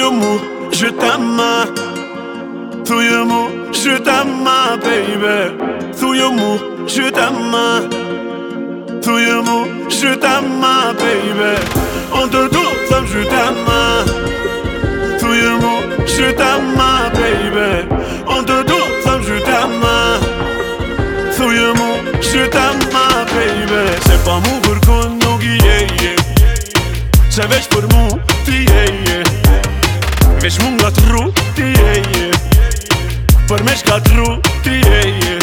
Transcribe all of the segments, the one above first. Through je t'aime. Through your move, je t'aime, baby. Through your move, je t'aime. Through your move, je t'aime, baby. On deux, deux, je t'aime. Through your move, je t'aime. Vesh mund nga të rru, ti e, Për me shka të rru, ti e,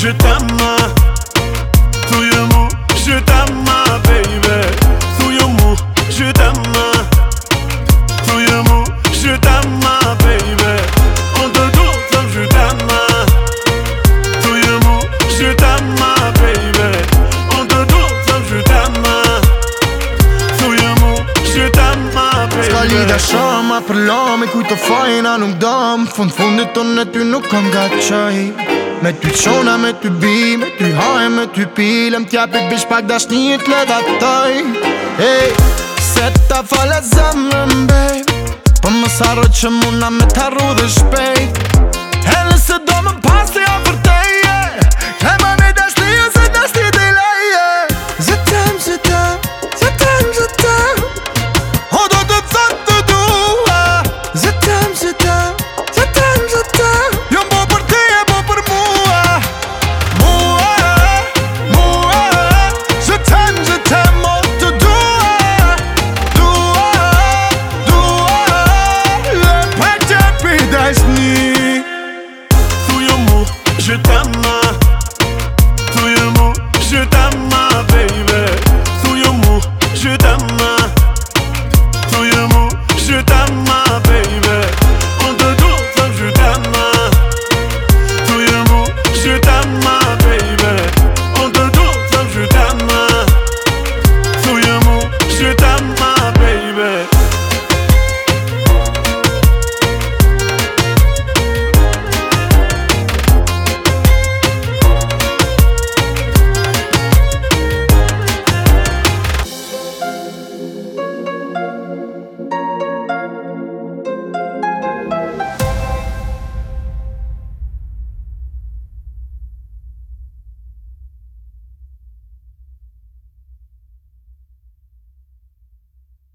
je t'aime tu y mou je t'aime baby tu y mou je t'aime tu y mou je t'aime baby on te doute comme je t'aime tu y mou je t'aime baby on te doute comme je t'aime tu y mou je t'aime baby scali da shoma per l'ome cui to fai na nun dam fun fun de tonne tu nu kan gachai Me ty qona, me ty bi, me ty haje, me ty pilem Tjapit bish pak dashnijit le dhe taj hey. Se ta falet zemrën, mbej Po më sarë që muna me taru dhe shpejt je t'aime Твоєму je t'aime baby Твоєму je t'aime je t'aime baby